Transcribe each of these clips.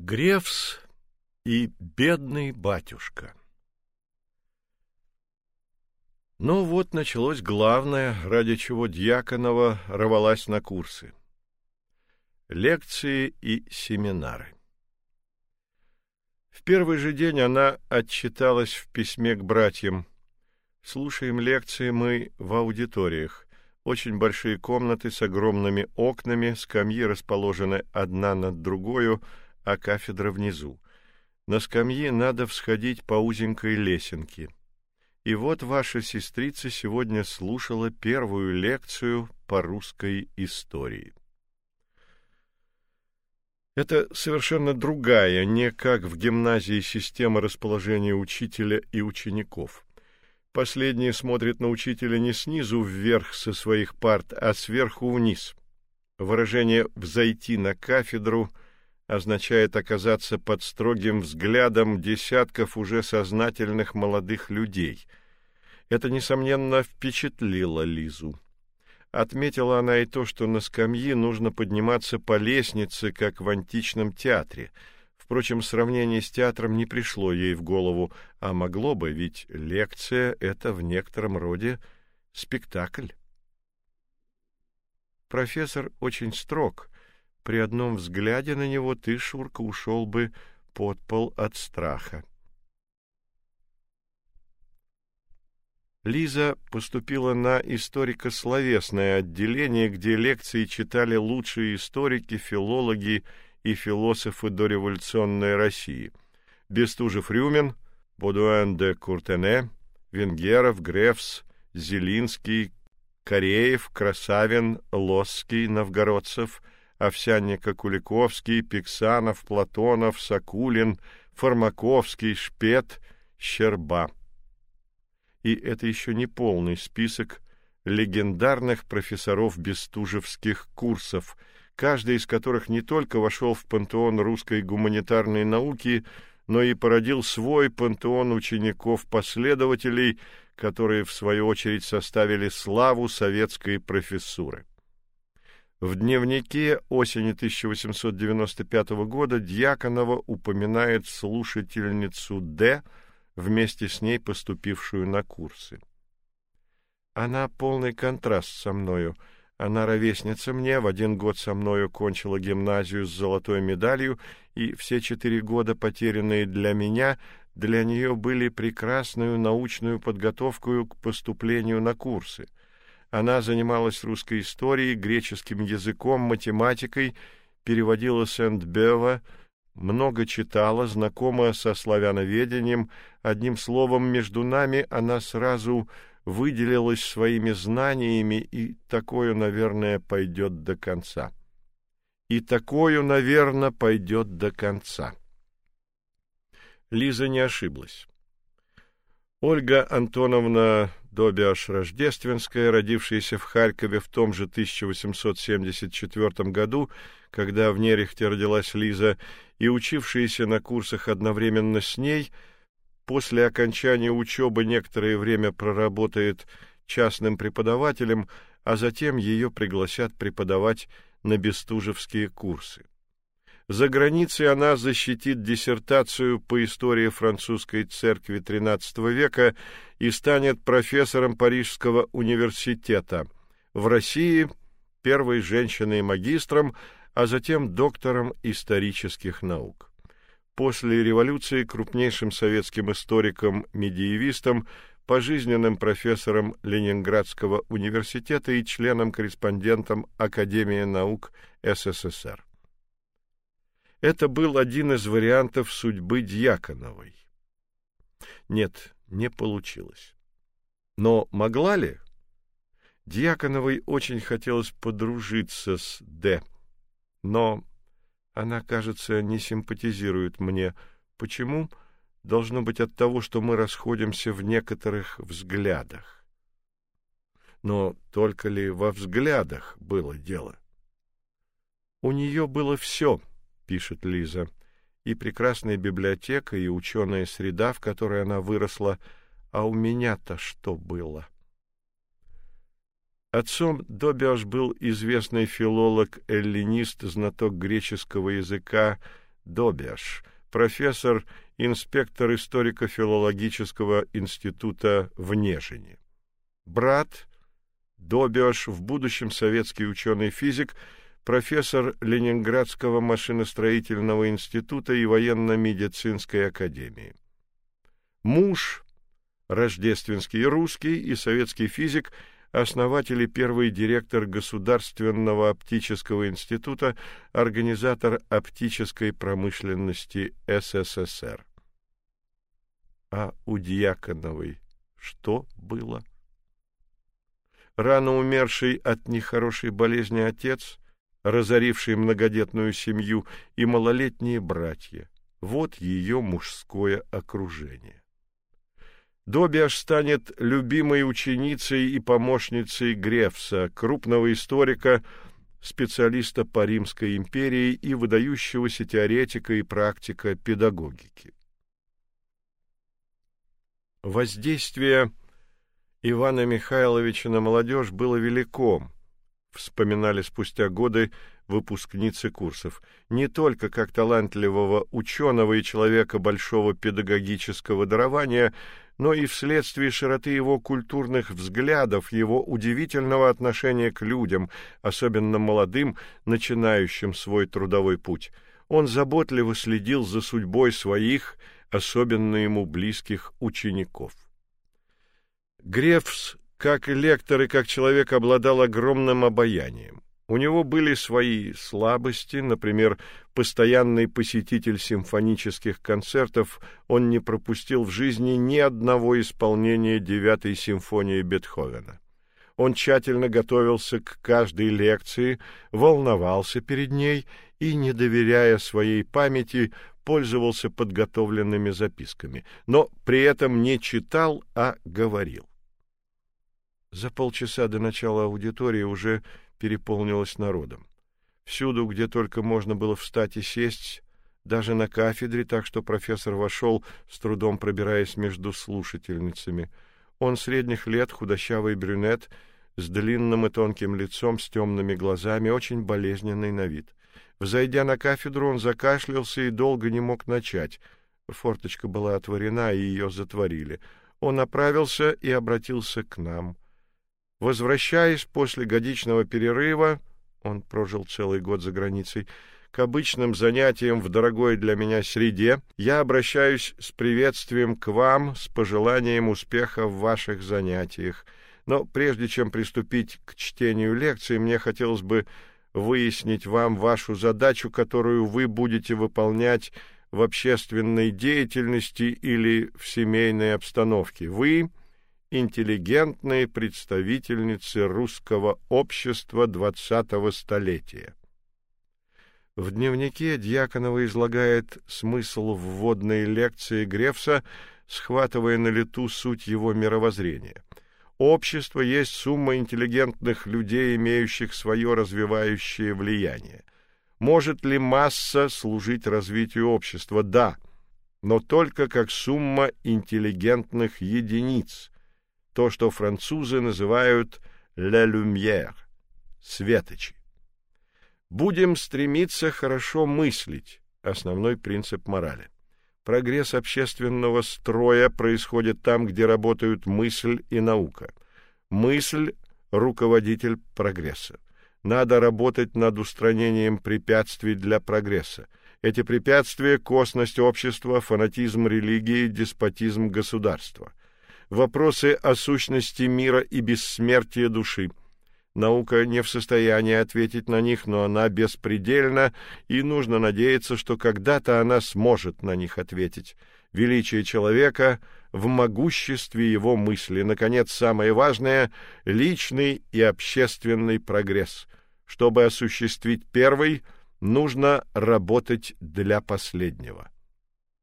Гревс и бедный батюшка. Ну вот началось главное, ради чего Дьяконова рвалась на курсы. Лекции и семинары. В первый же день она отчиталась в письме к братьям. Слушаем лекции мы в аудиториях. Очень большие комнаты с огромными окнами, скамьи расположены одна над другой а кафедра внизу. На скамьи надо всходить по узенькой лесенке. И вот ваша сестрица сегодня слушала первую лекцию по русской истории. Это совершенно другая, не как в гимназии система расположения учителя и учеников. Последние смотрят на учителя не снизу вверх со своих парт, а сверху вниз. Выражение взойти на кафедру – означает оказаться под строгим взглядом десятков уже сознательных молодых людей. Это несомненно впечатлило Лизу. Отметила она и то, что на скамьи нужно подниматься по лестнице, как в античном театре. Впрочем, сравнение с театром не пришло ей в голову, а могло бы, ведь лекция это в некотором роде спектакль. Профессор очень строг, при одном взгляде на него ты, Шурка, ушел бы под пол от страха. Лиза поступила на историко-словесное отделение, где лекции читали лучшие историки, филологи и философы дореволюционной России. Бестужев-Рюмин, Бодуэн де Куртене, Венгеров, Грефс, Зелинский, Кореев, Красавин, Лосский, Новгородцев — Овсянника Куликовский, Пиксанов, Платонов, Сакулин, Фармаковский, Шпет, Щерба. И это еще не полный список легендарных профессоров бестужевских курсов, каждый из которых не только вошел в пантеон русской гуманитарной науки, но и породил свой пантеон учеников-последователей, которые в свою очередь составили славу советской профессуры. В дневнике осени 1895 года Дьяконова упоминает слушательницу Д, вместе с ней поступившую на курсы. Она полный контраст со мною. Она ровесница мне, в один год со мною кончила гимназию с золотой медалью, и все четыре года, потерянные для меня, для нее были прекрасную научную подготовкой к поступлению на курсы. Она занималась русской историей, греческим языком, математикой, переводила Сент-Бева, много читала, знакома со славяноведением, одним словом, между нами она сразу выделилась своими знаниями, и такое, наверное, пойдет до конца. И такое, наверное, пойдет до конца. Лиза не ошиблась. Ольга Антоновна Добиаш Рождественская, родившаяся в Харькове в том же 1874 году, когда в Нерехте родилась Лиза, и учившаяся на курсах одновременно с ней, после окончания учебы некоторое время проработает частным преподавателем, а затем ее пригласят преподавать на бестужевские курсы. За границей она защитит диссертацию по истории французской церкви XIII века и станет профессором Парижского университета. В России первой женщиной-магистром, а затем доктором исторических наук. После революции крупнейшим советским историком-медиевистом, пожизненным профессором Ленинградского университета и членом-корреспондентом Академии наук СССР. Это был один из вариантов судьбы Дьяконовой. Нет, не получилось. Но могла ли? Дьяконовой очень хотелось подружиться с Д. Но она, кажется, не симпатизирует мне. Почему? Должно быть от того, что мы расходимся в некоторых взглядах. Но только ли во взглядах было дело? У нее было все — пишет Лиза, и прекрасная библиотека, и ученая среда, в которой она выросла, а у меня-то что было? Отцом Добиаш был известный филолог-эллинист, знаток греческого языка Добяш, профессор, инспектор историко-филологического института в Нежине. Брат Добяш, в будущем советский ученый-физик, профессор Ленинградского машиностроительного института и военно-медицинской академии. Муж рождественский русский и советский физик, основатель и первый директор Государственного оптического института, организатор оптической промышленности СССР. А у Дьяконовой что было? Рано умерший от нехорошей болезни отец, разоривший многодетную семью и малолетние братья. Вот ее мужское окружение. Добиаш станет любимой ученицей и помощницей Грефса, крупного историка, специалиста по Римской империи и выдающегося теоретика и практика педагогики. Воздействие Ивана Михайловича на молодежь было велико, вспоминали спустя годы выпускницы курсов, не только как талантливого ученого и человека большого педагогического дарования, но и вследствие широты его культурных взглядов, его удивительного отношения к людям, особенно молодым, начинающим свой трудовой путь. Он заботливо следил за судьбой своих, особенно ему близких учеников. Грефс, как лектор и как человек, обладал огромным обаянием. У него были свои слабости, например, постоянный посетитель симфонических концертов, он не пропустил в жизни ни одного исполнения девятой симфонии Бетховена. Он тщательно готовился к каждой лекции, волновался перед ней и, не доверяя своей памяти, пользовался подготовленными записками, но при этом не читал, а говорил. За полчаса до начала аудитории уже переполнилось народом. Всюду, где только можно было встать и сесть, даже на кафедре, так что профессор вошел, с трудом пробираясь между слушательницами. Он средних лет, худощавый брюнет, с длинным и тонким лицом, с темными глазами, очень болезненный на вид. Взойдя на кафедру, он закашлялся и долго не мог начать. Форточка была отворена, и ее затворили. Он направился и обратился к нам — Возвращаясь после годичного перерыва, он прожил целый год за границей, к обычным занятиям в дорогой для меня среде, я обращаюсь с приветствием к вам, с пожеланием успеха в ваших занятиях. Но прежде чем приступить к чтению лекции, мне хотелось бы выяснить вам вашу задачу, которую вы будете выполнять в общественной деятельности или в семейной обстановке. Вы интеллигентные представительницы русского общества двадцатого столетия. В дневнике Дьяконова излагает смысл вводной лекции Грефса, схватывая на лету суть его мировоззрения. Общество есть сумма интеллигентных людей, имеющих свое развивающее влияние. Может ли масса служить развитию общества? Да, но только как сумма интеллигентных единиц – то, что французы называют «la lumière» — светочи. Будем стремиться хорошо мыслить — основной принцип морали. Прогресс общественного строя происходит там, где работают мысль и наука. Мысль — руководитель прогресса. Надо работать над устранением препятствий для прогресса. Эти препятствия — косность общества, фанатизм религии, деспотизм государства вопросы о сущности мира и бессмертия души. Наука не в состоянии ответить на них, но она беспредельна, и нужно надеяться, что когда-то она сможет на них ответить. Величие человека в могуществе его мысли. Наконец, самое важное — личный и общественный прогресс. Чтобы осуществить первый, нужно работать для последнего.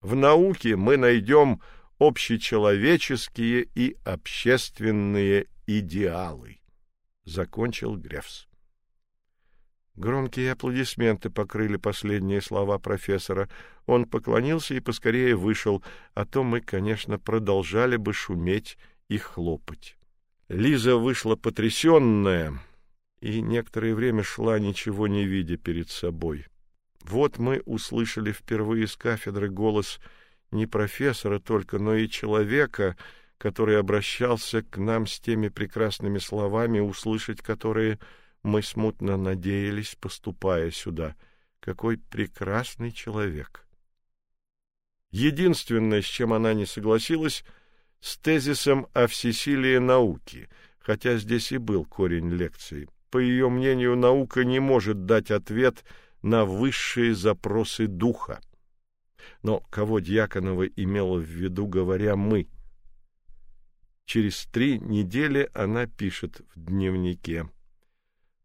В науке мы найдем общечеловеческие и общественные идеалы, закончил Грефс. Громкие аплодисменты покрыли последние слова профессора. Он поклонился и поскорее вышел, а то мы, конечно, продолжали бы шуметь и хлопать. Лиза вышла потрясенная и некоторое время шла, ничего не видя перед собой. Вот мы услышали впервые с кафедры голос не профессора только, но и человека, который обращался к нам с теми прекрасными словами, услышать которые мы смутно надеялись, поступая сюда. Какой прекрасный человек! Единственное, с чем она не согласилась, с тезисом о всесилии науки, хотя здесь и был корень лекции. По ее мнению, наука не может дать ответ на высшие запросы духа. Но кого Дьяконова имела в виду, говоря «мы»? Через три недели она пишет в дневнике.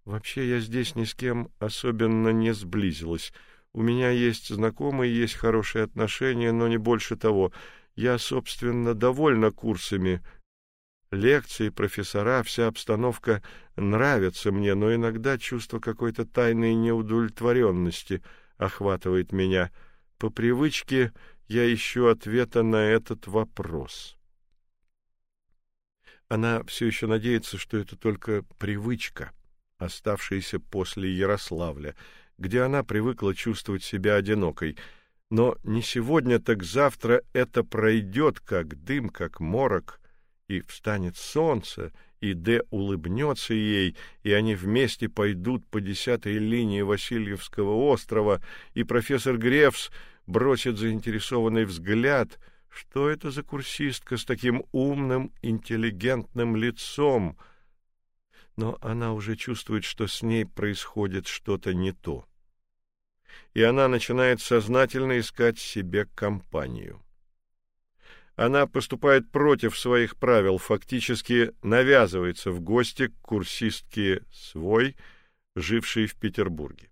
«Вообще я здесь ни с кем особенно не сблизилась. У меня есть знакомые, есть хорошие отношения, но не больше того. Я, собственно, довольна курсами. Лекции, профессора, вся обстановка нравится мне, но иногда чувство какой-то тайной неудовлетворенности охватывает меня. По привычке я ищу ответа на этот вопрос. Она все еще надеется, что это только привычка, оставшаяся после Ярославля, где она привыкла чувствовать себя одинокой. Но не сегодня, так завтра это пройдет, как дым, как морок, и встанет солнце, и Д улыбнется ей, и они вместе пойдут по десятой линии Васильевского острова, и профессор Грефс бросит заинтересованный взгляд. Что это за курсистка с таким умным, интеллигентным лицом? Но она уже чувствует, что с ней происходит что-то не то и она начинает сознательно искать себе компанию. Она поступает против своих правил, фактически навязывается в гости к курсистке свой, жившей в Петербурге.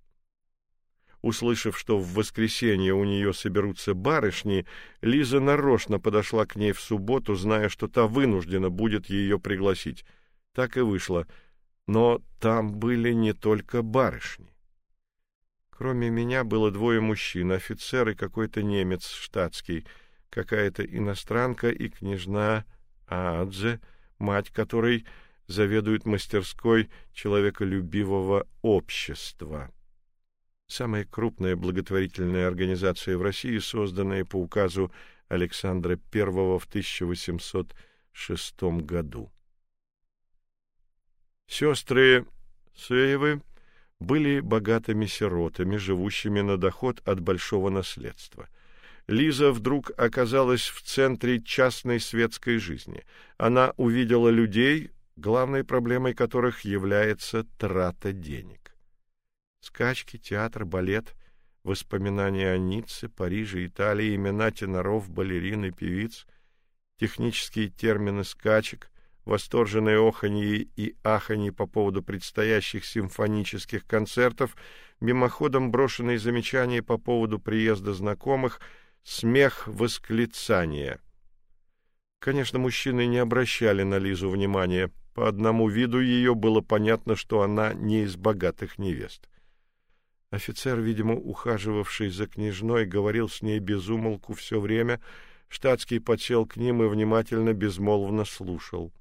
Услышав, что в воскресенье у нее соберутся барышни, Лиза нарочно подошла к ней в субботу, зная, что та вынуждена будет ее пригласить. Так и вышло. Но там были не только барышни. Кроме меня было двое мужчин, офицер и какой-то немец штатский, какая-то иностранка и княжна Аадзе, мать которой заведует мастерской человеколюбивого общества. Самая крупная благотворительная организация в России, созданная по указу Александра I в 1806 году. Сестры Суевы были богатыми сиротами, живущими на доход от большого наследства. Лиза вдруг оказалась в центре частной светской жизни. Она увидела людей, главной проблемой которых является трата денег. Скачки, театр, балет, воспоминания о Ницце, Париже, Италии, имена теноров, балерин и певиц, технические термины скачек, восторженные оханье и аханье по поводу предстоящих симфонических концертов, мимоходом брошенные замечания по поводу приезда знакомых, смех, восклицания. Конечно, мужчины не обращали на Лизу внимания. По одному виду ее было понятно, что она не из богатых невест. Офицер, видимо, ухаживавший за княжной, говорил с ней без умолку все время. Штатский подсел к ним и внимательно безмолвно слушал.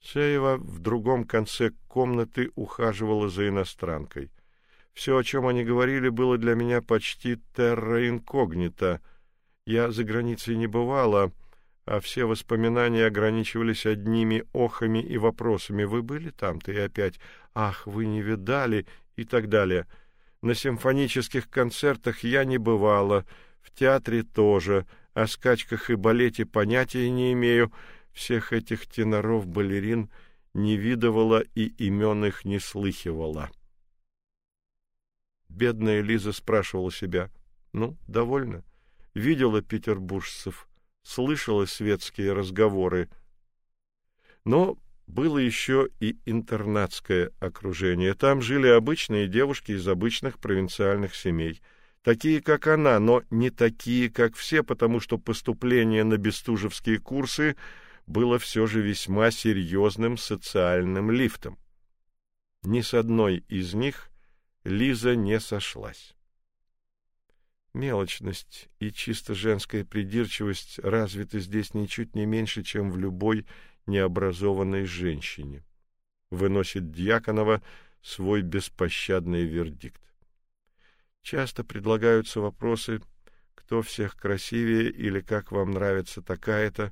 Сеева в другом конце комнаты ухаживала за иностранкой. Все, о чем они говорили, было для меня почти терра инкогнито. Я за границей не бывала, а все воспоминания ограничивались одними охами и вопросами. Вы были там-то и опять? Ах, вы не видали и так далее. На симфонических концертах я не бывала, в театре тоже, о скачках и балете понятия не имею всех этих теноров-балерин не видывала и имен их не слыхивала. Бедная Лиза спрашивала себя: "Ну, довольно? Видела петербуржцев, слышала светские разговоры. Но было еще и интернатское окружение. Там жили обычные девушки из обычных провинциальных семей, такие, как она, но не такие, как все, потому что поступление на бестужевские курсы было все же весьма серьезным социальным лифтом. Ни с одной из них Лиза не сошлась. Мелочность и чисто женская придирчивость развиты здесь ничуть не меньше, чем в любой необразованной женщине. Выносит Дьяконова свой беспощадный вердикт. Часто предлагаются вопросы, кто всех красивее или как вам нравится такая-то.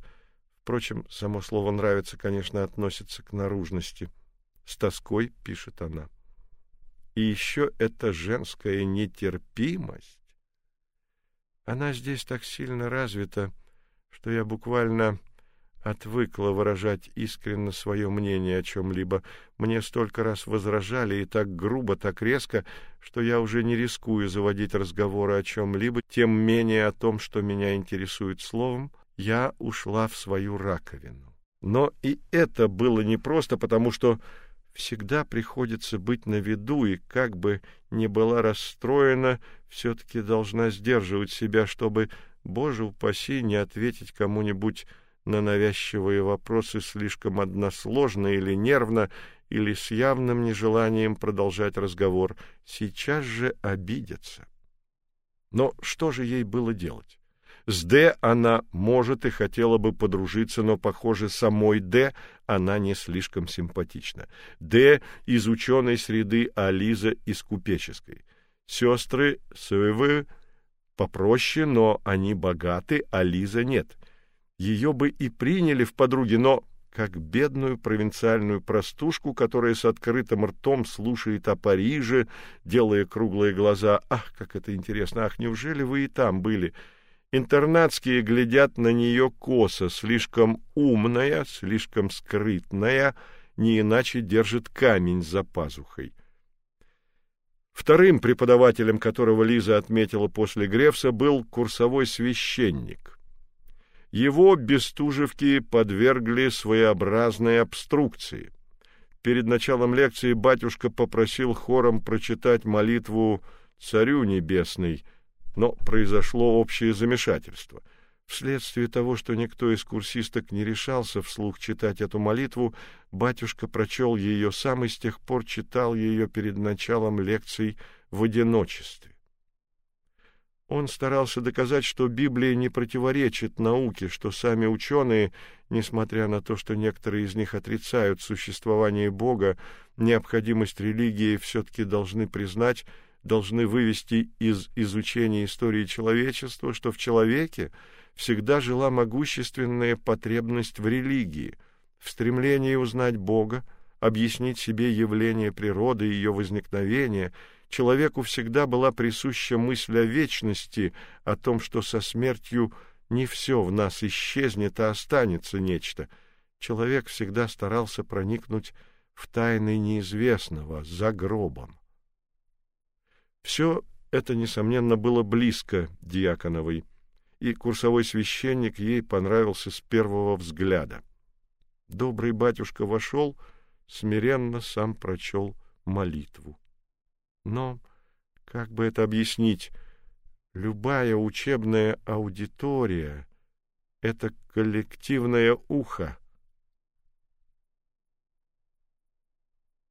Впрочем, само слово нравится, конечно, относится к наружности. С тоской пишет она. И еще эта женская нетерпимость. Она здесь так сильно развита, что я буквально отвыкла выражать искренне свое мнение о чем либо Мне столько раз возражали и так грубо, так резко, что я уже не рискую заводить разговоры о чем либо тем менее о том, что меня интересует словом, я ушла в свою раковину. Но и это было непросто, потому что всегда приходится быть на виду, и как бы ни была расстроена, все таки должна сдерживать себя, чтобы, боже упаси, не ответить кому-нибудь на навязчивые вопросы слишком односложно или нервно, или с явным нежеланием продолжать разговор, сейчас же обидятся. Но что же ей было делать? С Д она может и хотела бы подружиться, но, похоже, самой Д она не слишком симпатична. Д из ученой среды, а Лиза из купеческой. Сестры Сывы попроще, но они богаты, а Лиза нет ее бы и приняли в подруги, но как бедную провинциальную простушку, которая с открытым ртом слушает о Париже, делая круглые глаза. Ах, как это интересно! Ах, неужели вы и там были? Интернатские глядят на нее косо, слишком умная, слишком скрытная, не иначе держит камень за пазухой. Вторым преподавателем, которого Лиза отметила после Грефса, был курсовой священник. Его Бестужевки подвергли своеобразной обструкции. Перед началом лекции батюшка попросил хором прочитать молитву Царю Небесный, но произошло общее замешательство. Вследствие того, что никто из курсисток не решался вслух читать эту молитву, батюшка прочел ее сам и с тех пор читал ее перед началом лекций в одиночестве. Он старался доказать, что Библия не противоречит науке, что сами ученые, несмотря на то, что некоторые из них отрицают существование Бога, необходимость религии все таки должны признать, должны вывести из изучения истории человечества, что в человеке всегда жила могущественная потребность в религии, в стремлении узнать Бога, объяснить себе явление природы и ее возникновение – человеку всегда была присуща мысль о вечности, о том, что со смертью не все в нас исчезнет, а останется нечто. Человек всегда старался проникнуть в тайны неизвестного за гробом. Все это несомненно было близко Диаконовой, и курсовой священник ей понравился с первого взгляда. Добрый батюшка вошел, смиренно сам прочел молитву. Но, как бы это объяснить, любая учебная аудитория — это коллективное ухо.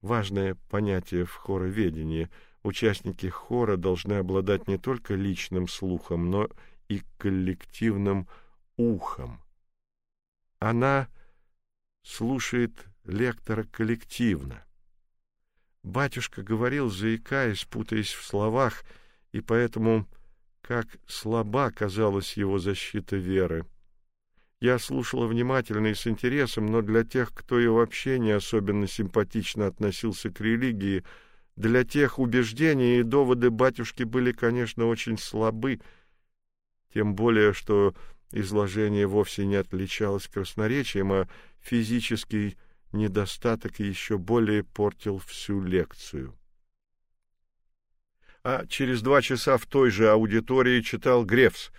Важное понятие в хороведении. Участники хора должны обладать не только личным слухом, но и коллективным ухом. Она слушает лектора коллективно. Батюшка говорил, заикаясь, путаясь в словах, и поэтому как слаба казалась его защита веры. Я слушала внимательно и с интересом, но для тех, кто и вообще не особенно симпатично относился к религии, для тех убеждения и доводы батюшки были, конечно, очень слабы, тем более что изложение вовсе не отличалось красноречием, а физический недостаток еще более портил всю лекцию. А через два часа в той же аудитории читал Грефс.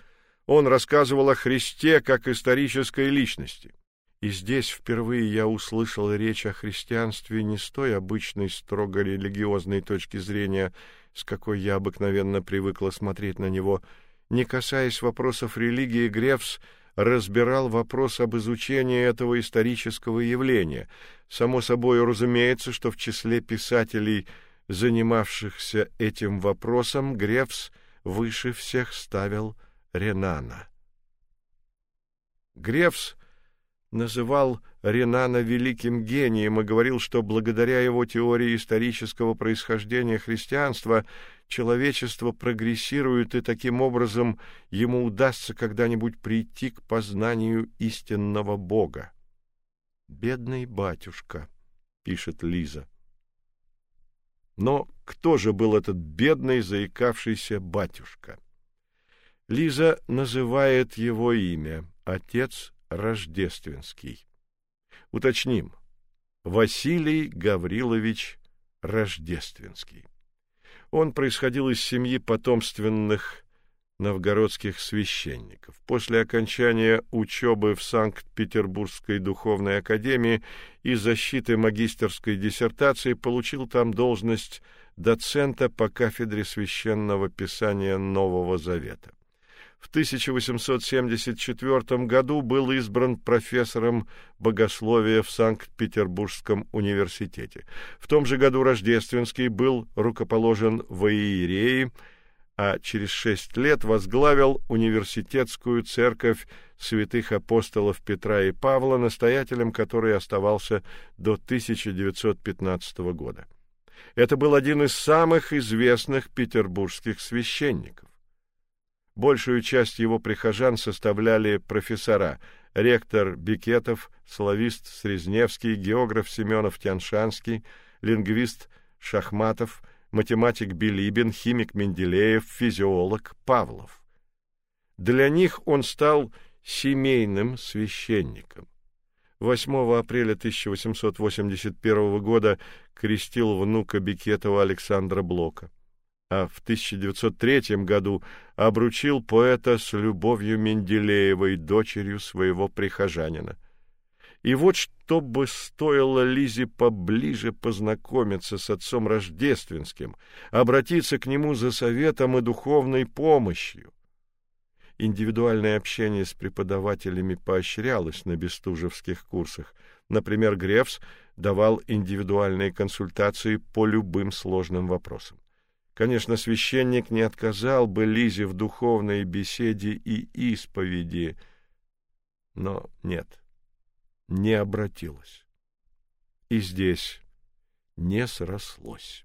Он рассказывал о Христе как исторической личности. И здесь впервые я услышал речь о христианстве не с той обычной строго религиозной точки зрения, с какой я обыкновенно привыкла смотреть на него. Не касаясь вопросов религии, Грефс разбирал вопрос об изучении этого исторического явления. Само собой разумеется, что в числе писателей, занимавшихся этим вопросом, Грефс выше всех ставил Ренана. Грефс называл Ренана великим гением и говорил, что благодаря его теории исторического происхождения христианства человечество прогрессирует, и таким образом ему удастся когда-нибудь прийти к познанию истинного Бога. Бедный батюшка, пишет Лиза. Но кто же был этот бедный заикавшийся батюшка? Лиза называет его имя отец Рождественский. Уточним. Василий Гаврилович Рождественский. Он происходил из семьи потомственных новгородских священников. После окончания учебы в Санкт-Петербургской духовной академии и защиты магистерской диссертации получил там должность доцента по кафедре священного писания Нового Завета. В 1874 году был избран профессором богословия в Санкт-Петербургском университете. В том же году Рождественский был рукоположен в Иерее, а через шесть лет возглавил университетскую церковь святых апостолов Петра и Павла, настоятелем которой оставался до 1915 года. Это был один из самых известных петербургских священников. Большую часть его прихожан составляли профессора: ректор Бекетов, славист Срезневский, географ Семенов Тяншанский, лингвист Шахматов, математик Билибин, химик Менделеев, физиолог Павлов. Для них он стал семейным священником. 8 апреля 1881 года крестил внука Бекетова Александра Блока а в 1903 году обручил поэта с Любовью Менделеевой, дочерью своего прихожанина. И вот что бы стоило Лизе поближе познакомиться с отцом Рождественским, обратиться к нему за советом и духовной помощью. Индивидуальное общение с преподавателями поощрялось на бестужевских курсах. Например, Грефс давал индивидуальные консультации по любым сложным вопросам. Конечно, священник не отказал бы Лизе в духовной беседе и исповеди, но нет, не обратилась. И здесь не срослось.